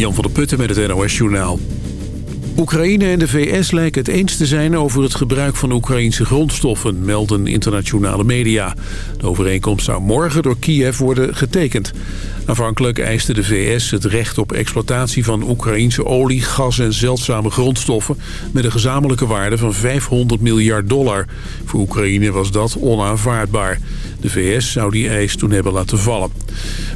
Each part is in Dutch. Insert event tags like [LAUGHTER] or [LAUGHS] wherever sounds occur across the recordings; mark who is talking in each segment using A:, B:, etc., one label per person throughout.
A: Jan van der Putten met het NOS Journaal. Oekraïne en de VS lijken het eens te zijn over het gebruik van Oekraïnse grondstoffen, melden internationale media. De overeenkomst zou morgen door Kiev worden getekend. Aanvankelijk eiste de VS het recht op exploitatie van Oekraïnse olie, gas en zeldzame grondstoffen met een gezamenlijke waarde van 500 miljard dollar. Voor Oekraïne was dat onaanvaardbaar. De VS zou die eis toen hebben laten vallen.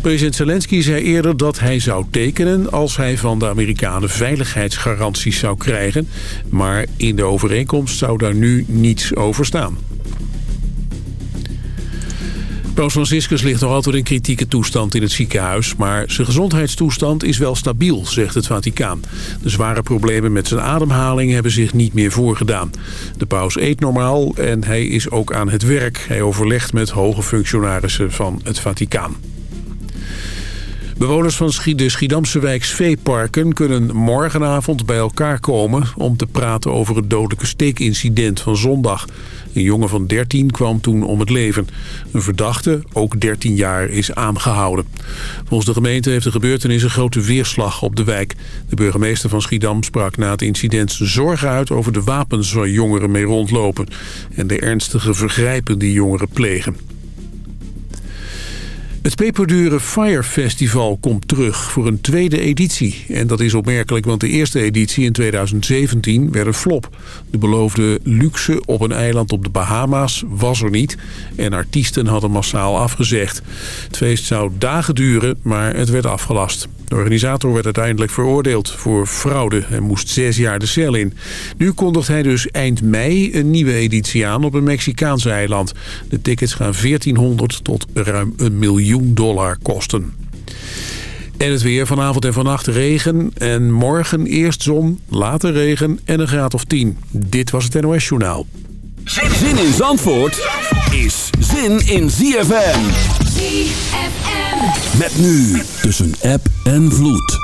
A: President Zelensky zei eerder dat hij zou tekenen als hij van de Amerikanen veiligheidsgaranties zou krijgen. Maar in de overeenkomst zou daar nu niets over staan. Paus Franciscus ligt nog altijd in kritieke toestand in het ziekenhuis... maar zijn gezondheidstoestand is wel stabiel, zegt het Vaticaan. De zware problemen met zijn ademhaling hebben zich niet meer voorgedaan. De paus eet normaal en hij is ook aan het werk. Hij overlegt met hoge functionarissen van het Vaticaan. Bewoners van de Schiedamse wijk Sveeparken kunnen morgenavond bij elkaar komen... om te praten over het dodelijke steekincident van zondag. Een jongen van 13 kwam toen om het leven. Een verdachte, ook 13 jaar, is aangehouden. Volgens de gemeente heeft de gebeurtenis een grote weerslag op de wijk. De burgemeester van Schiedam sprak na het incident zorgen uit... over de wapens waar jongeren mee rondlopen... en de ernstige vergrijpen die jongeren plegen. Het peperdure Fire Festival komt terug voor een tweede editie. En dat is opmerkelijk, want de eerste editie in 2017 werd een flop. De beloofde luxe op een eiland op de Bahama's was er niet. En artiesten hadden massaal afgezegd. Het feest zou dagen duren, maar het werd afgelast. De organisator werd uiteindelijk veroordeeld voor fraude en moest zes jaar de cel in. Nu kondigt hij dus eind mei een nieuwe editie aan op een Mexicaanse eiland. De tickets gaan 1400 tot ruim een miljoen dollar kosten. En het weer vanavond en vannacht regen en morgen eerst zon, later regen en een graad of 10. Dit was het NOS Journaal.
B: Zin in Zandvoort is zin in ZFM.
C: ZFM.
B: Met nu tussen app en vloed.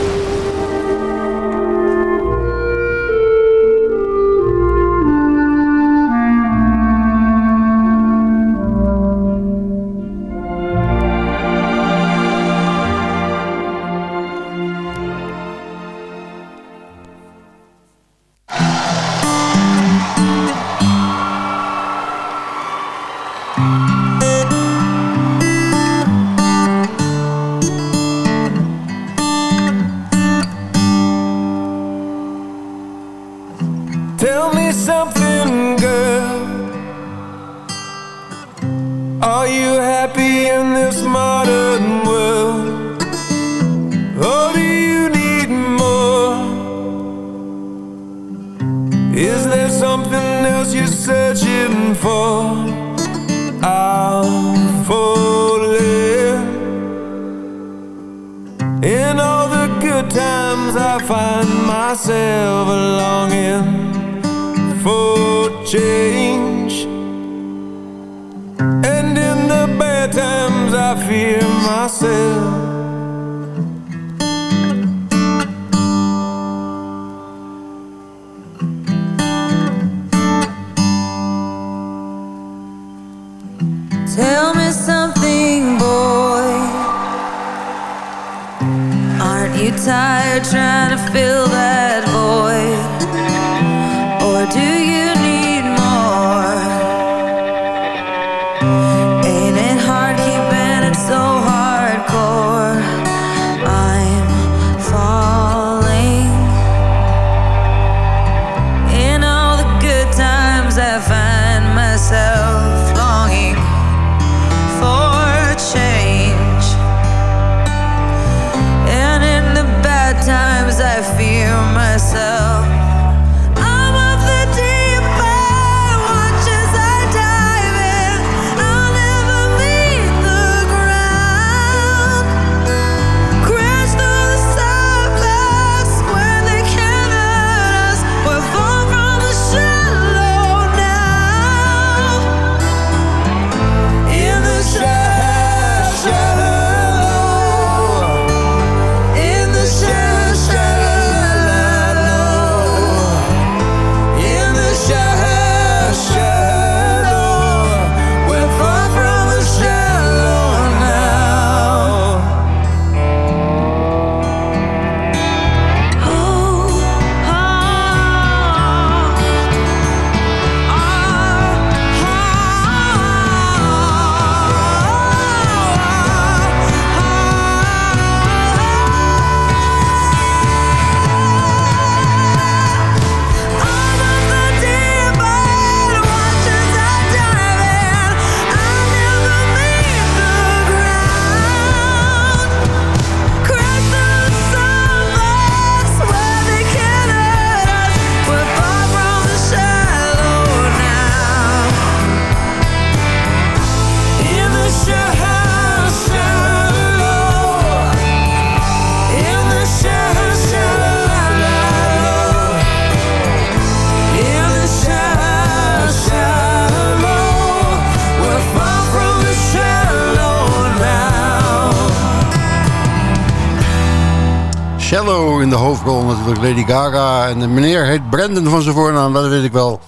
D: Hoofdrol natuurlijk Lady Gaga. En de meneer heet Brandon van zijn voornaam, dat weet ik wel.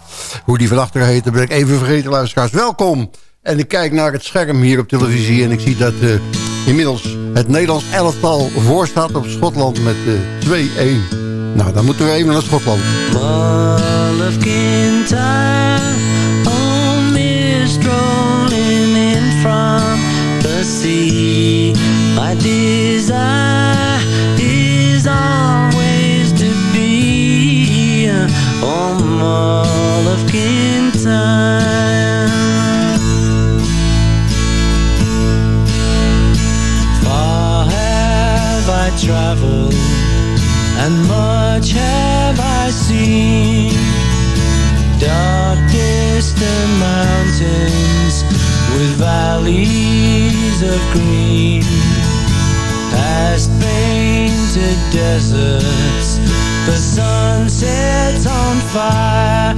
D: Hoe die van achteren heet, dat ben ik even vergeten, luisteraars. Welkom! En ik kijk naar het scherm hier op televisie en ik zie dat uh, inmiddels het Nederlands elftal voorstaat op Schotland met uh, 2-1. Nou, dan moeten we even naar Schotland.
E: Mall of Kintyre, mist rolling in from the sea. My desire on Mall of Kintyre. Far have I traveled and much have I seen Dark distant mountains With valleys of green Past painted deserts The sun sets on fire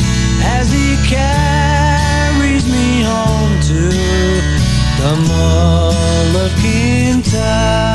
E: As he carries me home to The Kintyre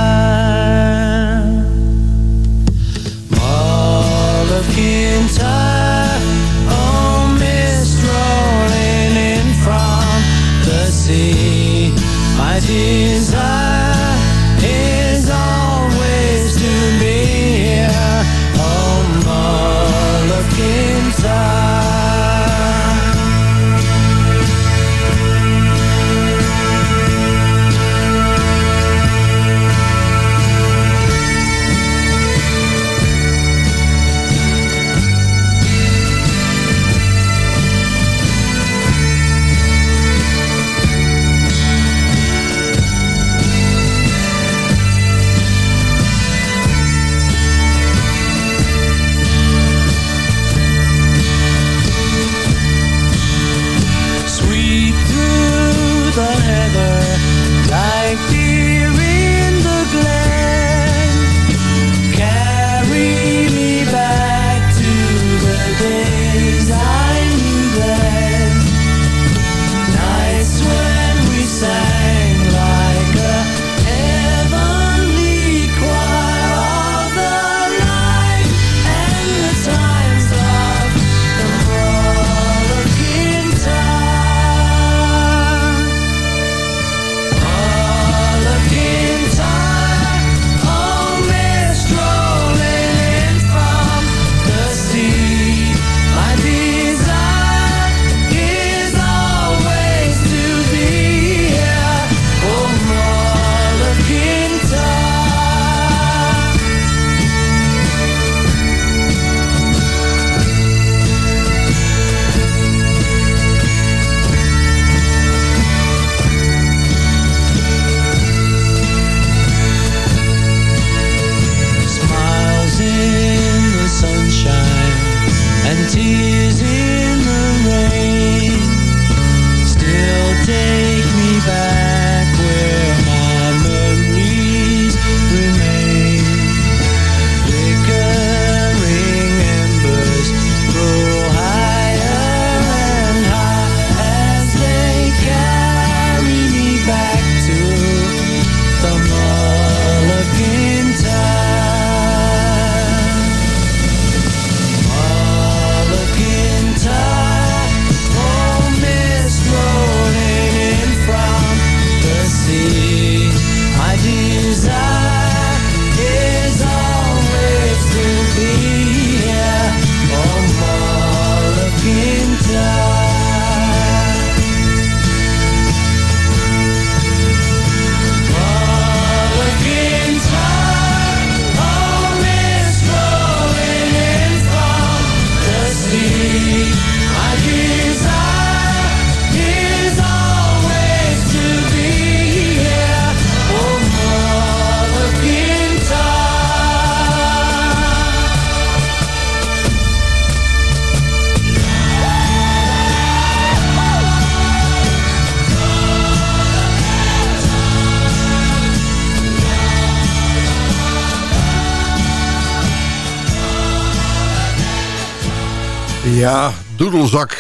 D: doedelzak.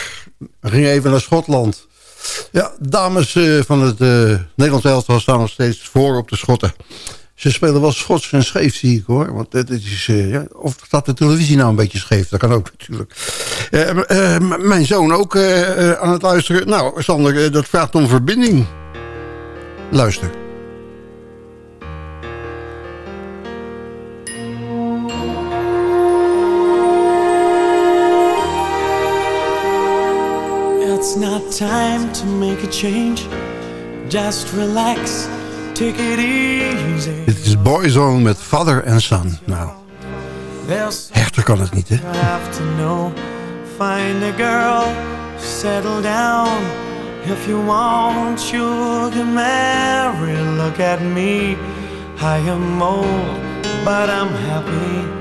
D: We gingen even naar Schotland. Ja, dames eh, van het eh Nederlands elftal staan nog steeds voor op de Schotten. Ze spelen wel schots en scheef, zie ik hoor. Want het is, eh, of staat de televisie nou een beetje scheef? Dat kan ook [LAUGHS] natuurlijk. Mijn zoon ook aan het luisteren. Nou, Sander, dat vraagt om verbinding. Luister.
F: It's not time to make a change. Just relax, take it easy.
D: Dit is Boyzone met Father and Son. Nou, hechter kan het niet, hè?
F: you have to know. Find a girl, settle down. If you want, you can marry. Look at me, I am old, but I'm happy.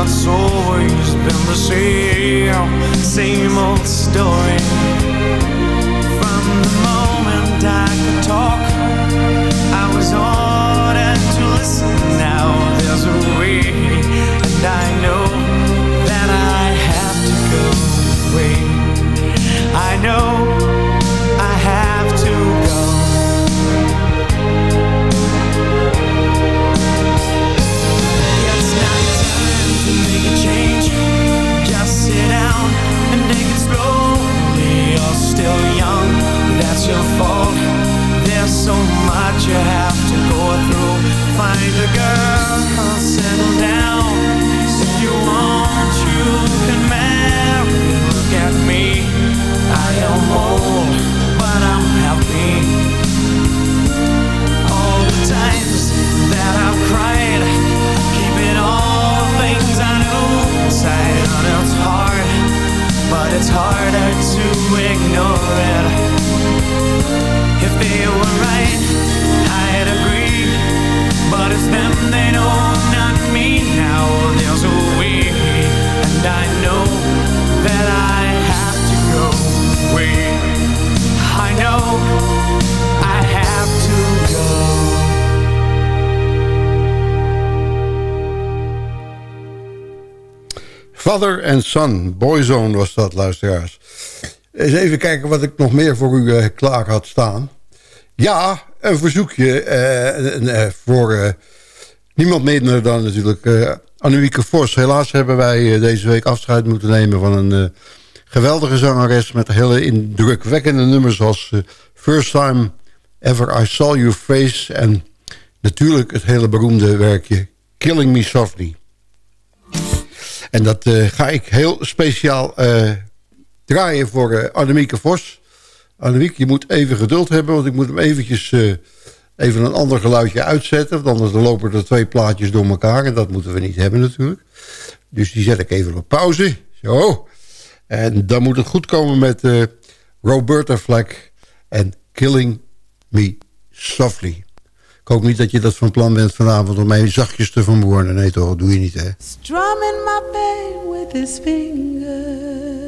F: It's always been the same, same old story. From the moment I could talk, I was ordered to listen. Now there's a way, and I know that I have to go away. I know that's your fault. There's so much you have to go through. Find a girl, settle down. If you want, you can marry. Look at me, I am old, but I'm happy all the times that I've cried, keeping all things I knew inside. And it's hard, but it's harder to ignore it.
D: Father and Son, Boyzone was dat, luisteraars. Eens even kijken wat ik nog meer voor u eh, klaar had staan. Ja, een verzoekje eh, eh, voor niemand minder dan natuurlijk Annemieke Vos. Helaas hebben wij deze week afscheid moeten nemen van een geweldige zangeres... met hele indrukwekkende nummers zoals First Time Ever I Saw Your Face... en natuurlijk het hele beroemde werkje Killing Me Softly. En dat ga ik heel speciaal draaien voor eh, Annemieke Vos. Annemiek, je moet even geduld hebben, want ik moet hem eventjes eh, even een ander geluidje uitzetten. Want anders lopen er twee plaatjes door elkaar en dat moeten we niet hebben natuurlijk. Dus die zet ik even op pauze. Zo. En dan moet het goed komen met eh, Roberta Flack en Killing Me Softly. Ik hoop niet dat je dat van plan bent vanavond om mij zachtjes te vermoorden. Nee toch, doe je niet hè.
C: Strumming my pain with his fingers,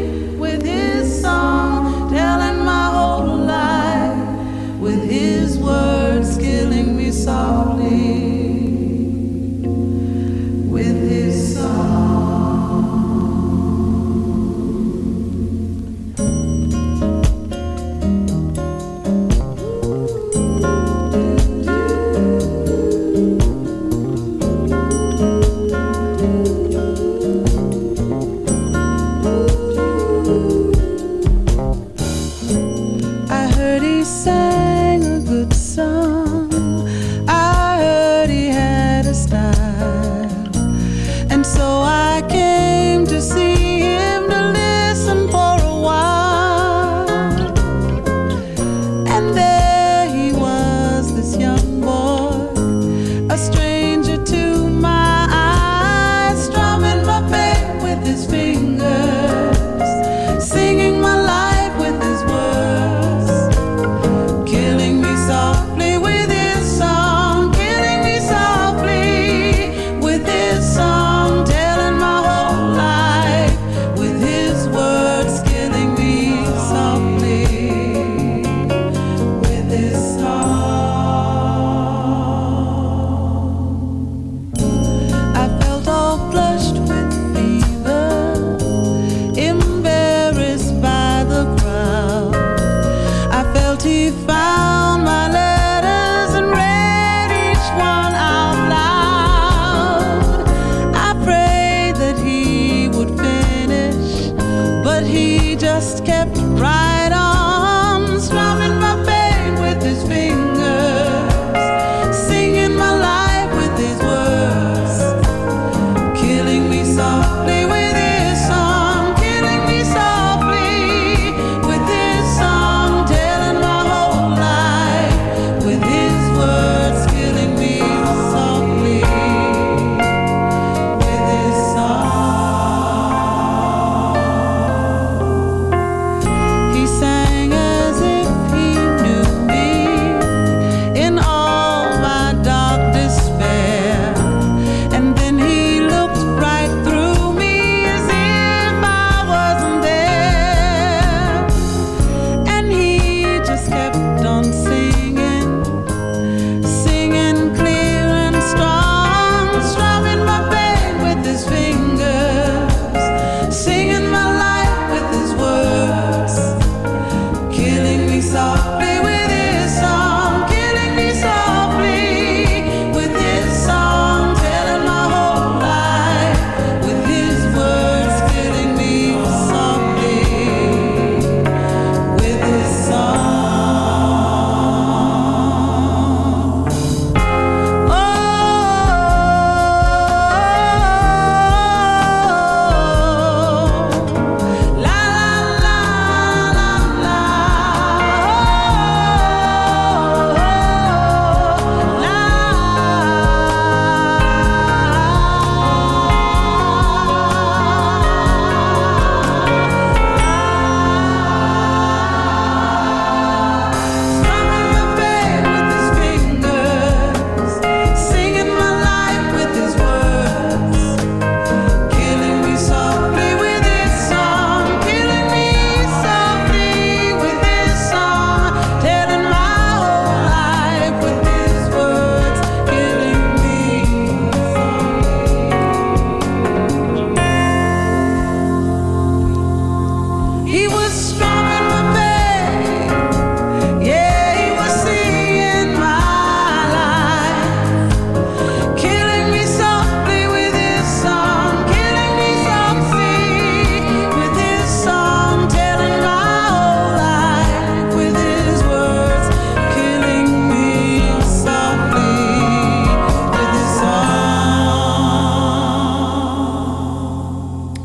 F: sun.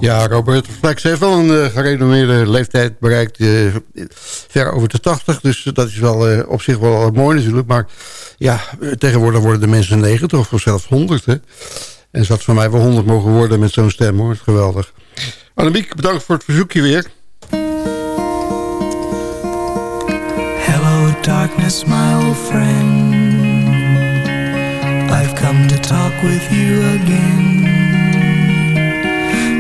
D: Ja, Robert Flex heeft wel een eh, gerenommeerde leeftijd bereikt. Eh, ver over de 80. Dus dat is wel eh, op zich wel mooi natuurlijk. Maar ja, tegenwoordig worden de mensen 90 of zelfs 100. En ze had van mij wel 100 mogen worden met zo'n stem hoor. Geweldig. Annemiek, bedankt voor het verzoekje weer.
E: Hello darkness, my old friend. I've come to talk with you again.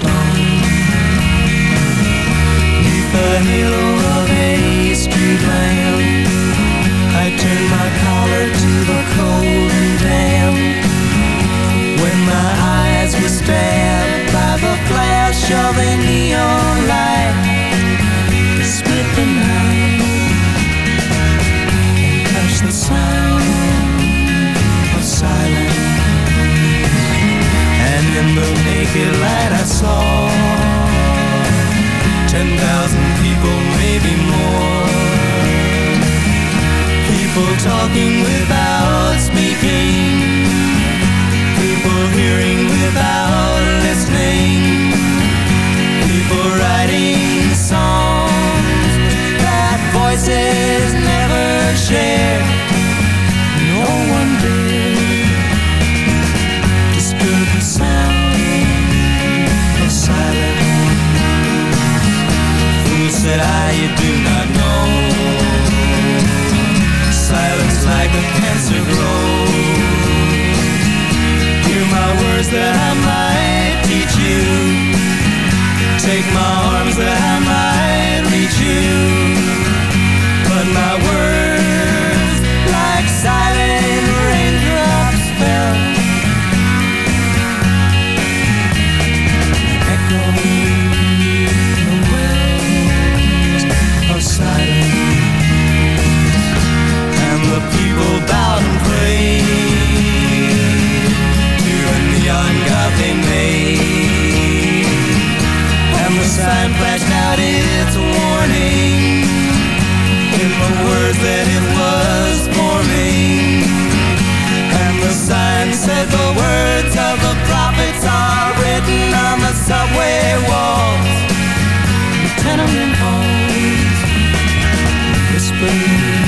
E: stone. The halo of a street I my collar to the cold and damp. When my eyes were stabbed by the flash of a neon And in the naked light I saw Ten thousand people, maybe more. People talking without speaking. People hearing without Take that it was forming. And the sign said the words of the prophets are written on the subway walls, the tenement halls, whispering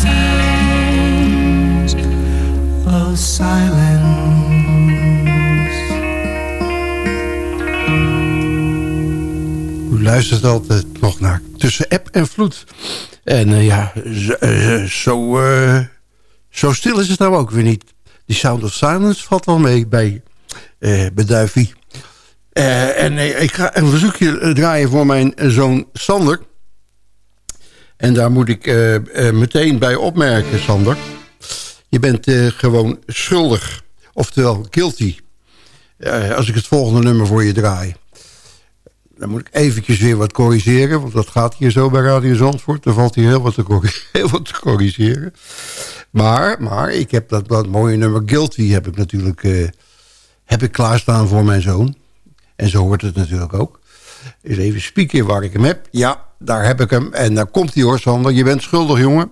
E: sounds of silence.
D: U luistert altijd nog naar Tussen App en Vloed. En eh, ja, zo, eh, zo, eh, zo stil is het nou ook weer niet. Die Sound of Silence valt wel mee bij, bij en ik ga een verzoekje draaien voor mijn zoon Sander. En daar moet ik meteen bij opmerken, Sander. Je bent gewoon schuldig. Oftewel guilty. Als ik het volgende nummer voor je draai. Dan moet ik eventjes weer wat corrigeren. Want dat gaat hier zo bij Radio Zandvoort. Er valt hier heel wat te, corri- [LAUGHS] heel wat te corrigeren. Maar, maar ik heb dat, dat mooie nummer Guilty heb ik natuurlijk eh, heb ik klaarstaan voor mijn zoon. En zo hoort het natuurlijk ook. Eens even spieken waar ik hem heb. Ja, daar heb ik hem. En daar komt hij hoor, Sander. Je bent schuldig, jongen.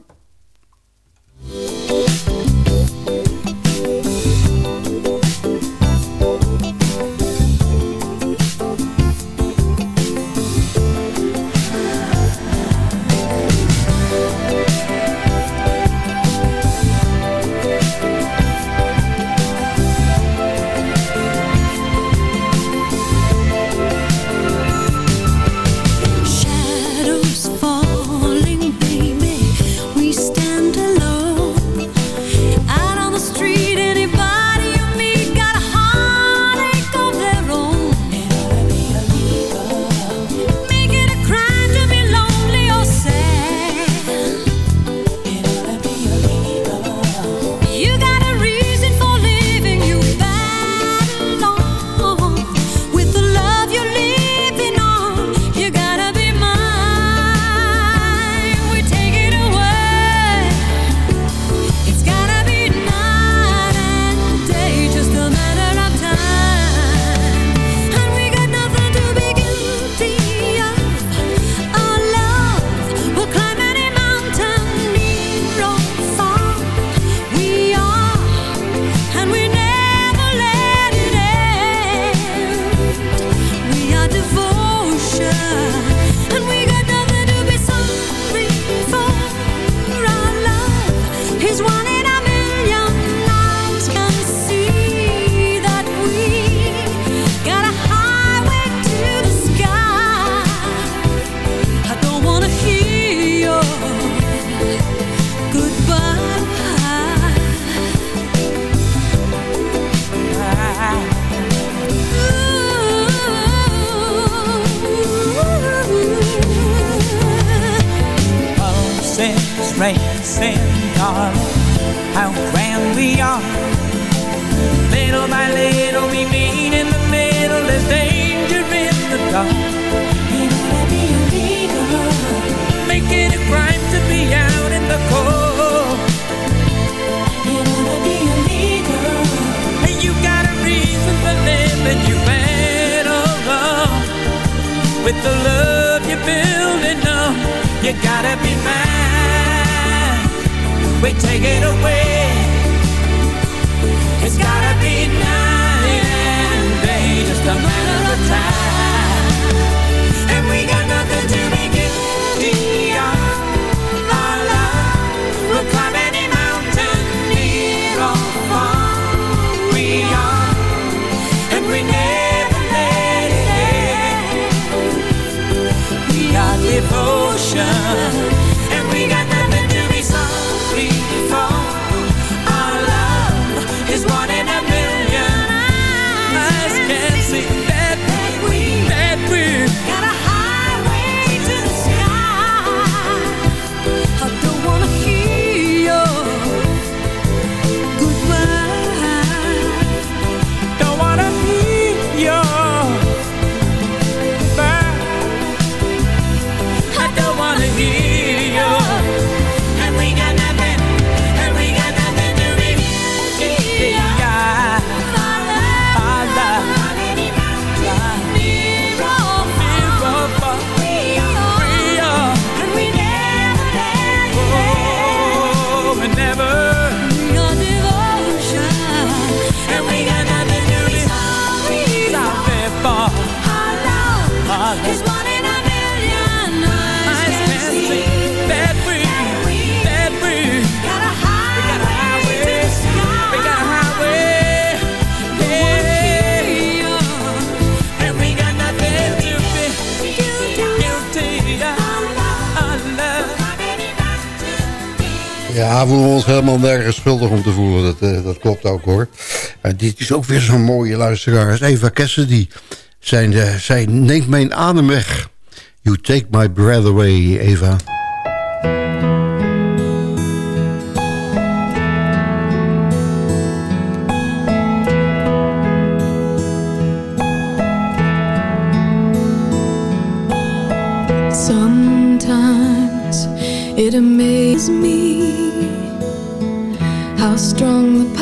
D: Ja, we hoeven ons helemaal nergens schuldig om te voelen. Dat, eh, dat klopt ook hoor. En dit is ook weer zo'n mooie luisteraar. Eva Cassidy. Zijn, uh, eh, zij neemt mijn adem weg. You take my breath away, Eva.
G: Sometimes it amazes me strong the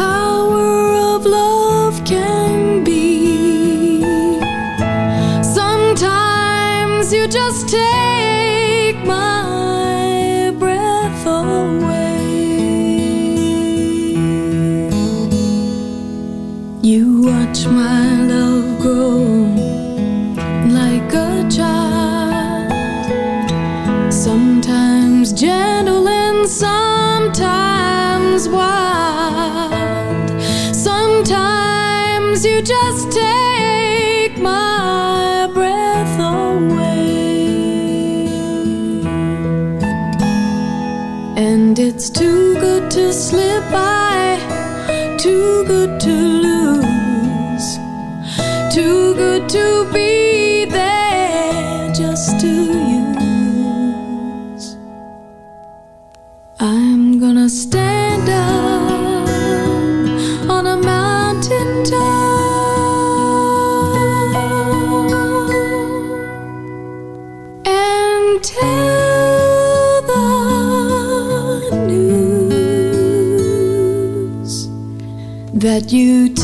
G: that you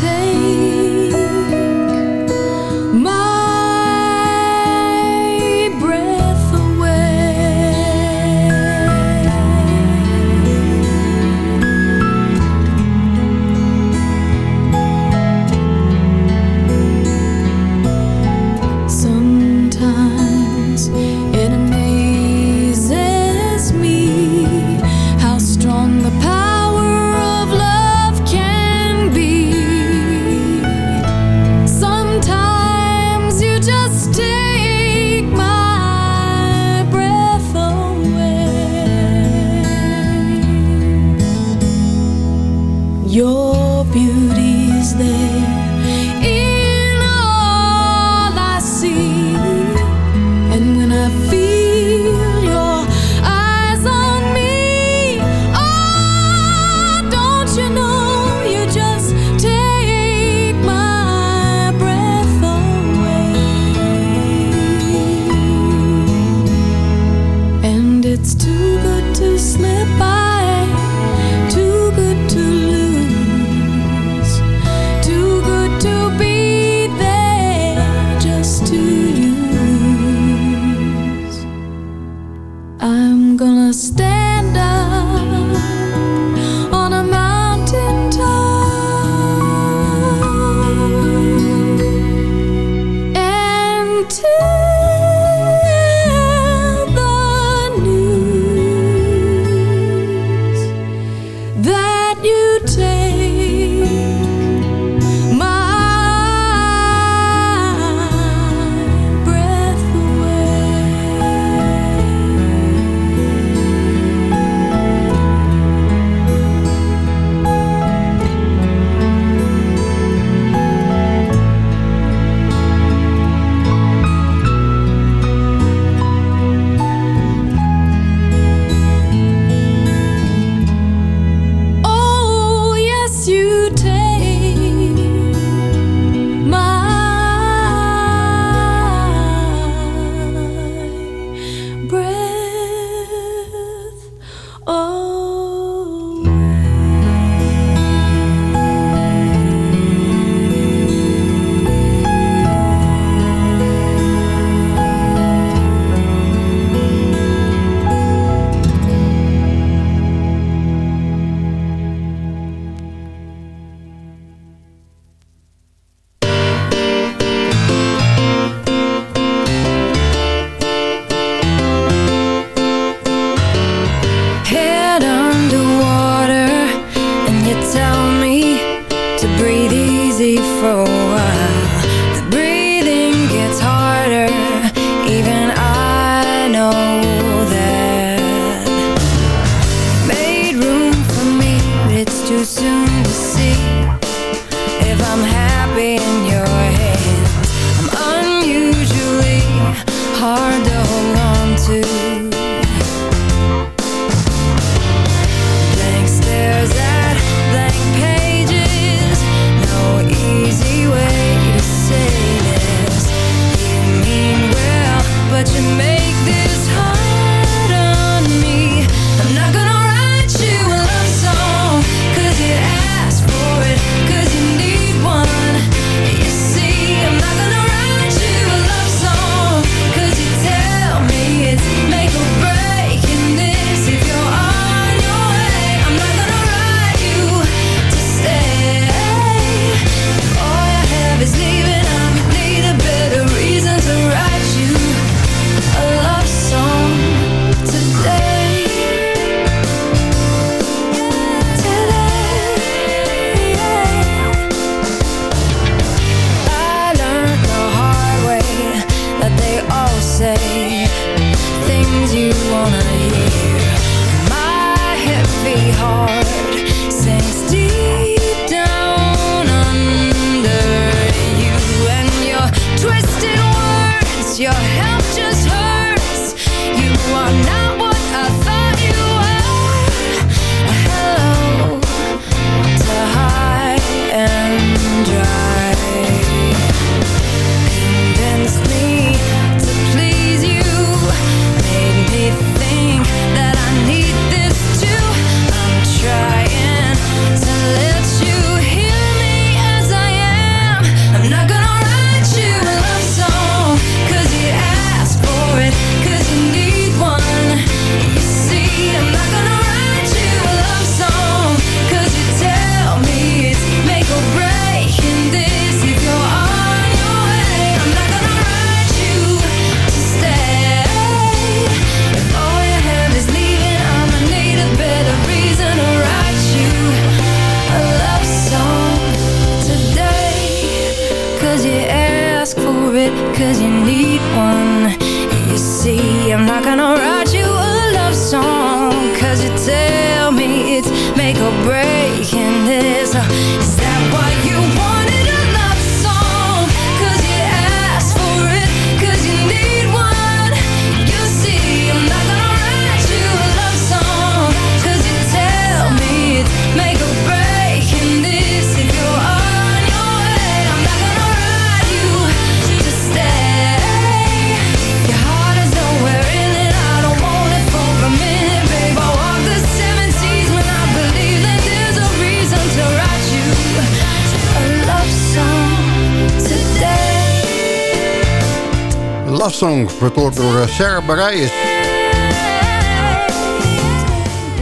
E: vertolkt door eh, Sarah Bareilles.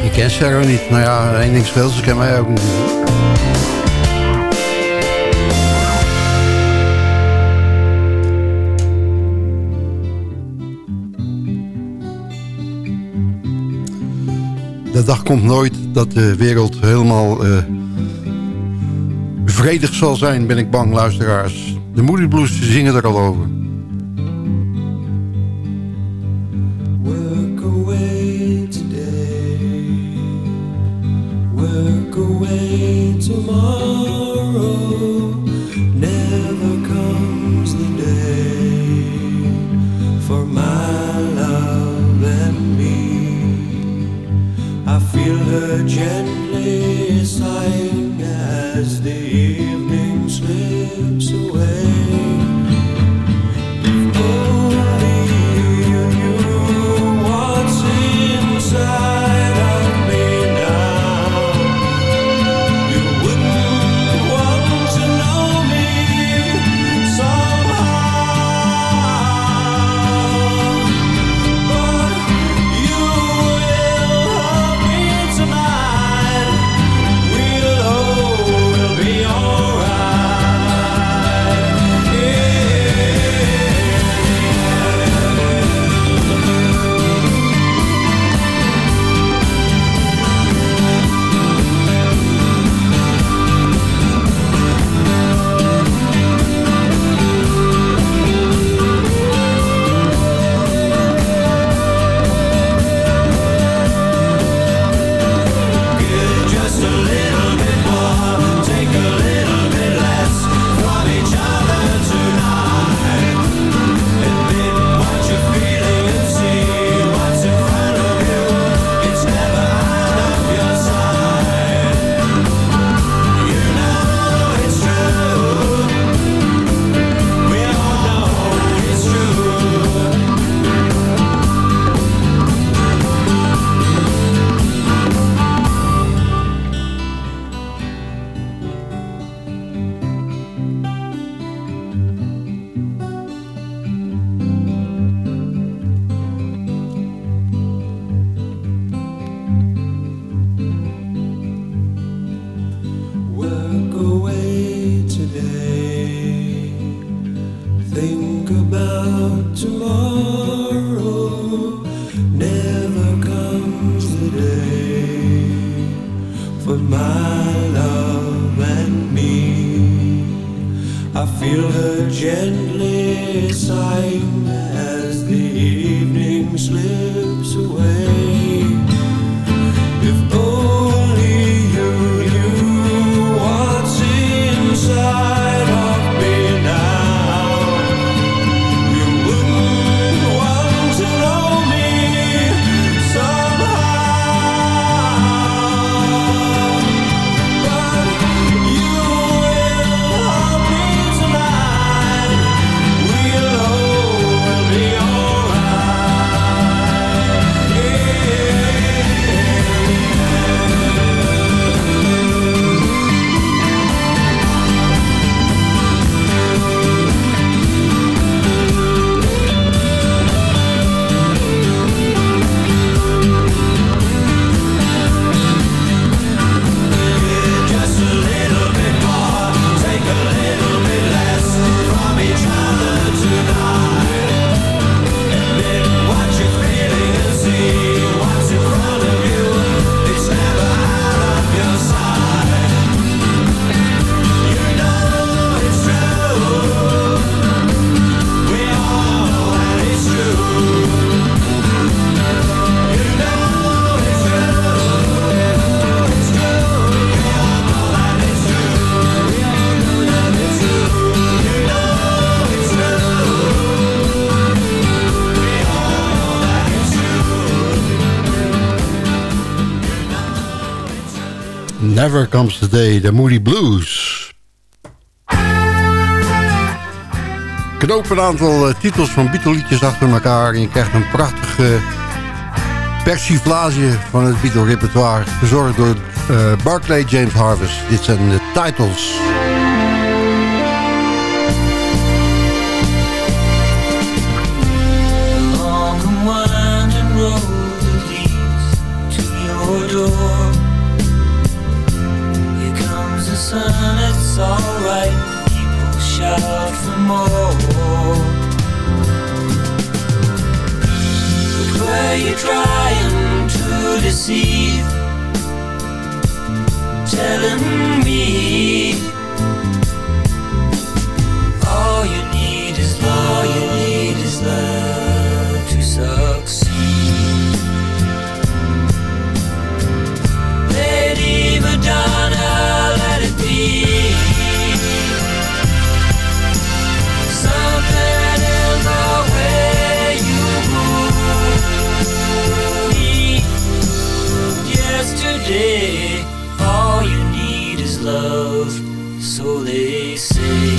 E: Ik ken Sarah niet. Nou ja, één ding speelt, ze ken mij ook niet. De dag komt nooit dat de wereld helemaal uh, vredig zal zijn, ben ik bang, luisteraars. De Moody Blues zingen er al over.
H: Comes the
D: Moody Blues. Knoop een aantal eh, titels van Beatle-liedjes achter elkaar... en je krijgt een prachtige persiflage van het Beatles-repertoire, verzorgd door uh, Barclay James Harvest. Dit zijn de titles...
E: deceive. Telling me day. All you need is love, so they say.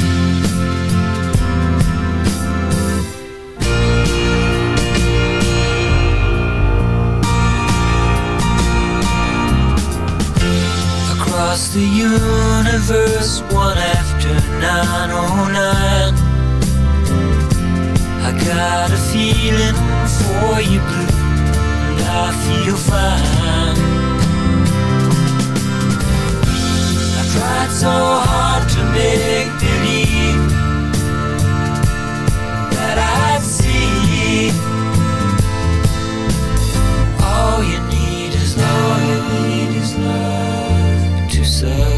E: across the universe one after 909 I got a feeling for you blue and I feel fine tried so hard to make believe that I see. All you need is love, need is love to serve.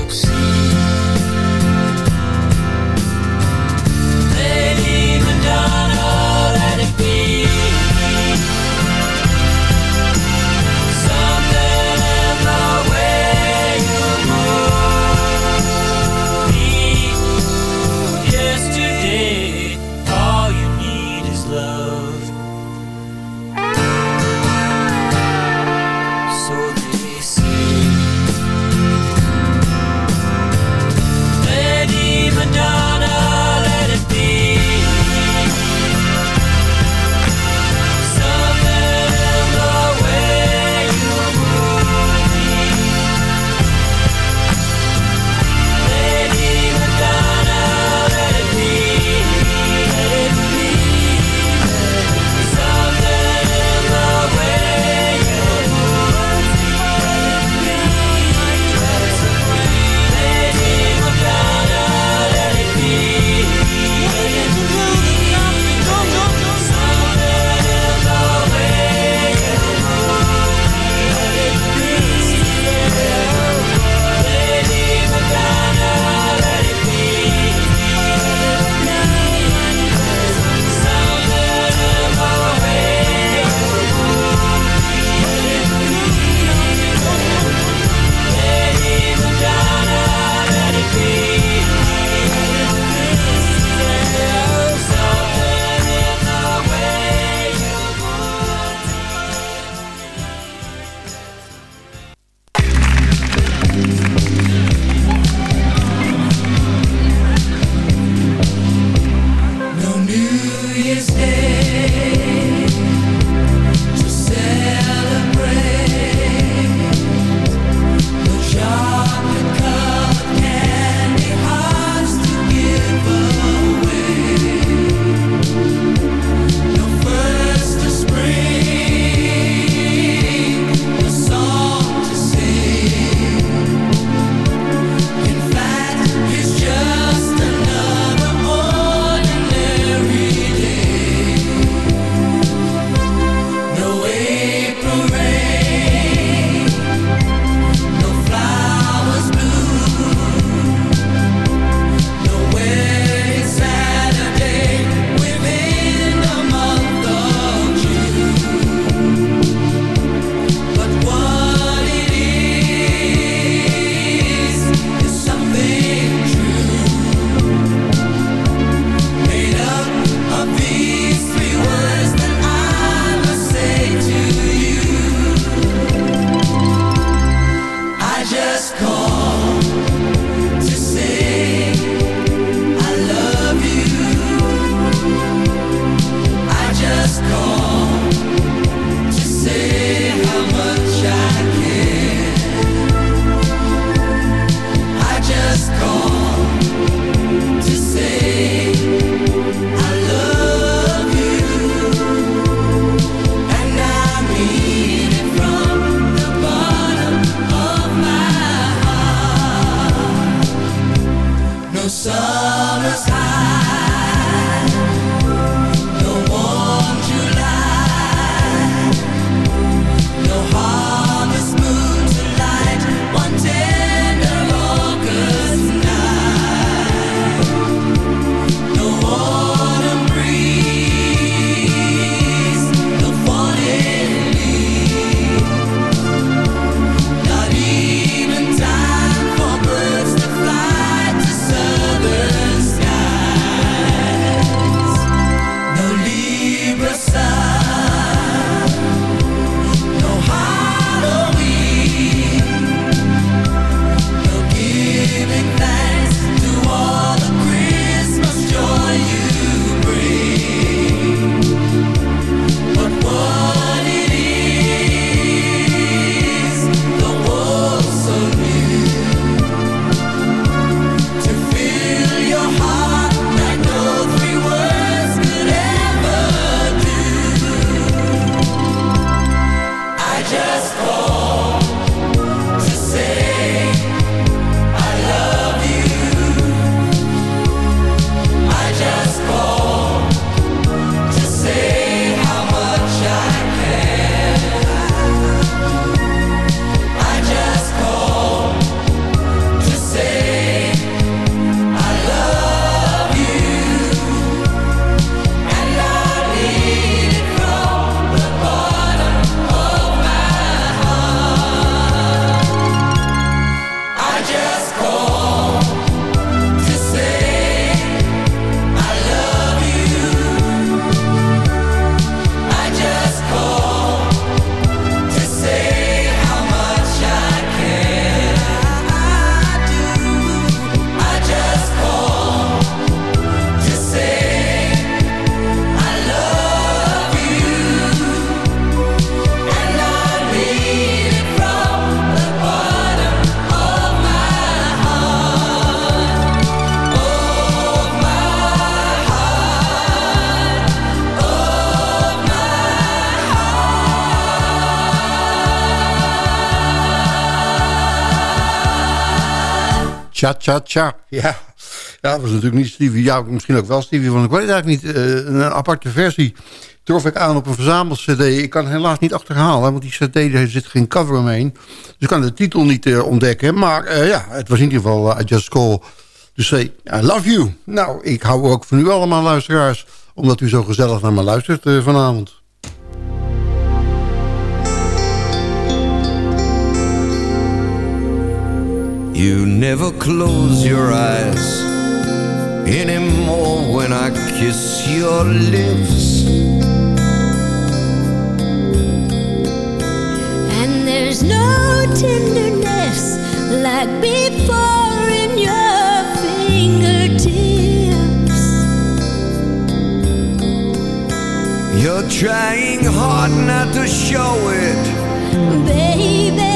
D: Cha Cha Cha. Ja. ja, dat was natuurlijk niet Stevie. Ja, misschien ook wel Stevie, want ik weet het eigenlijk niet. Eh, een aparte versie trof ik aan op een verzameld-cd. Ik kan het helaas niet achterhalen, want die cd daar zit geen cover omheen. Dus ik kan de titel niet eh, ontdekken. Maar eh, ja, het was in ieder geval I Just Call to Say I Love You. Nou, ik hou ook van u allemaal, luisteraars. Omdat u zo gezellig naar me luistert vanavond.
I: You never close your eyes anymore when I kiss your lips.
E: And there's no tenderness like before in your fingertips.
I: You're trying hard not to show it,
E: Baby,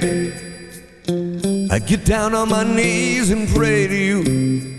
I: Baby, I get down on my knees and pray to you.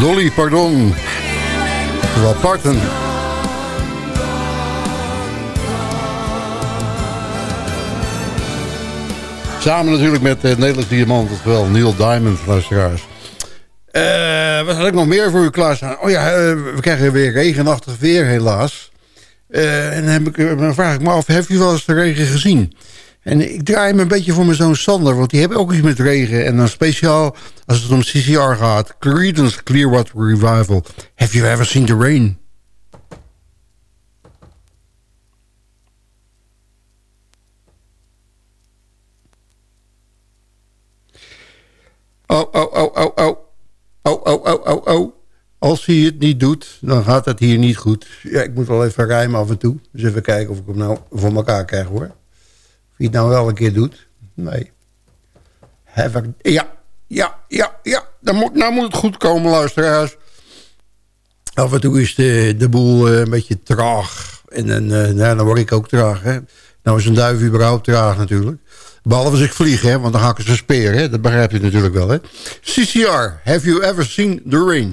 D: Dolly, pardon. Wel Parton. Samen natuurlijk met uh, Nederlands Diamant, oftewel Neil Diamond, luisteraars. Eh, wat had ik nog meer voor u klaarstaan? Oh ja, eh, we krijgen weer regenachtig weer helaas. Eh, en dan heb ik, eh, dan vraag ik me af, heeft u wel eens de regen gezien?
J: En ik draai hem een beetje voor mijn zoon Sander, want die hebben ook iets met regen. En dan speciaal als het om CCR gaat. Creedence Clearwater Revival. Have you ever seen the rain? Oh, oh, oh, oh, oh. Oh, oh, oh, oh, oh. Als hij het niet doet, dan gaat het hier niet goed. Ja, ik moet wel even rijmen af en toe. Dus even kijken of ik hem nou voor elkaar krijg, hoor. Hij het nou wel een keer doet. Nee. Have I- Ja, ja, ja, ja. Dan moet, nou moet het goed komen, luisteraars. Af en toe is de, de boel eh, een beetje traag. En dan, eh, nou, dan word ik ook traag, hè. Nou is een duif überhaupt traag natuurlijk. Behalve als ik vlieg, hè, want dan hakken ze speer, hè. Dat begrijp je natuurlijk wel, hè. CCR, have you ever seen the rain?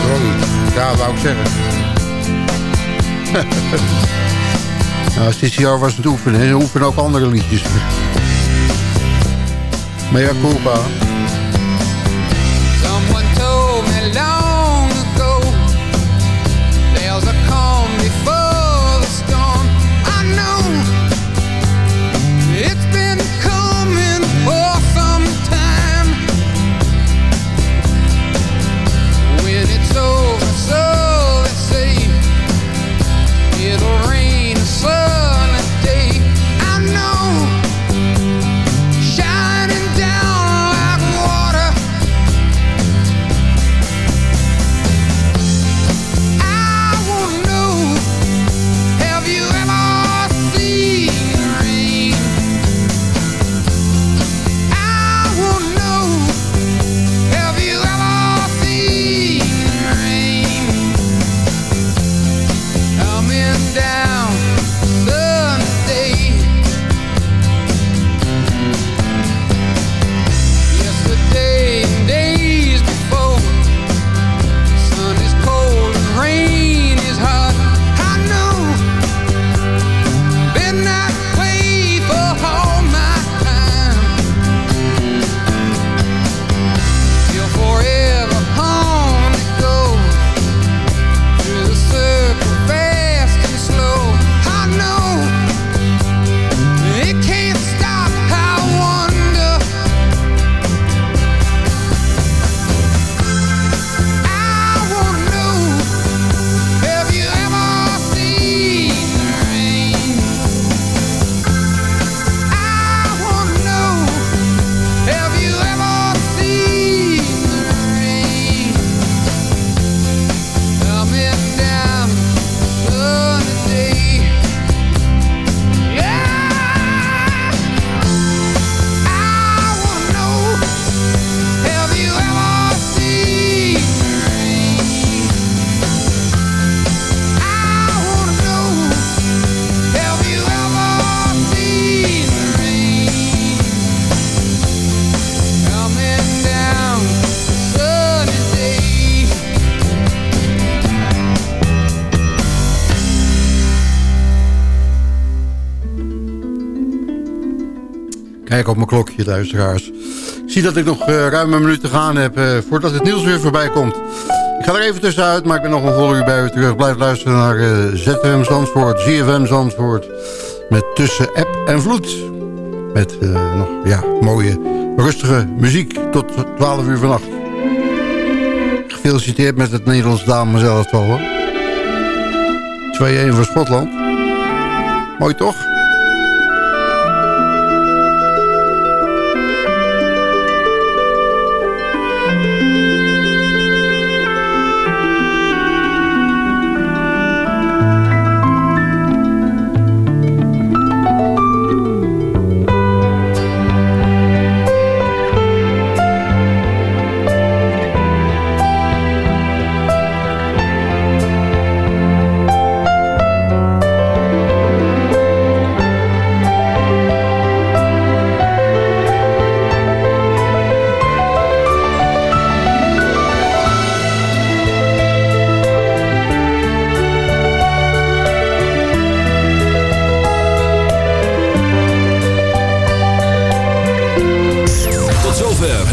J: Verdorie. Ja, wou ik zeggen. [LAUGHS] nou, CCR was het oefenen. Ze oefenen ook andere liedjes. Mea culpa. Kijk op mijn klokje, luisteraars. Ik zie dat ik nog eh, ruim een minuut te gaan heb eh, voordat het nieuws weer voorbij komt. Ik ga er even tussenuit, maar ik ben nog een vol uur bij u terug. Blijf luisteren naar eh, ZFM Zandvoort, ZFM Zandvoort. Met tussen app en vloed. Met nog ja, mooie, rustige muziek tot 12 uur vannacht. Gefeliciteerd met het Nederlands dames elftal hoor. 2-1 voor Schotland. Mooi toch?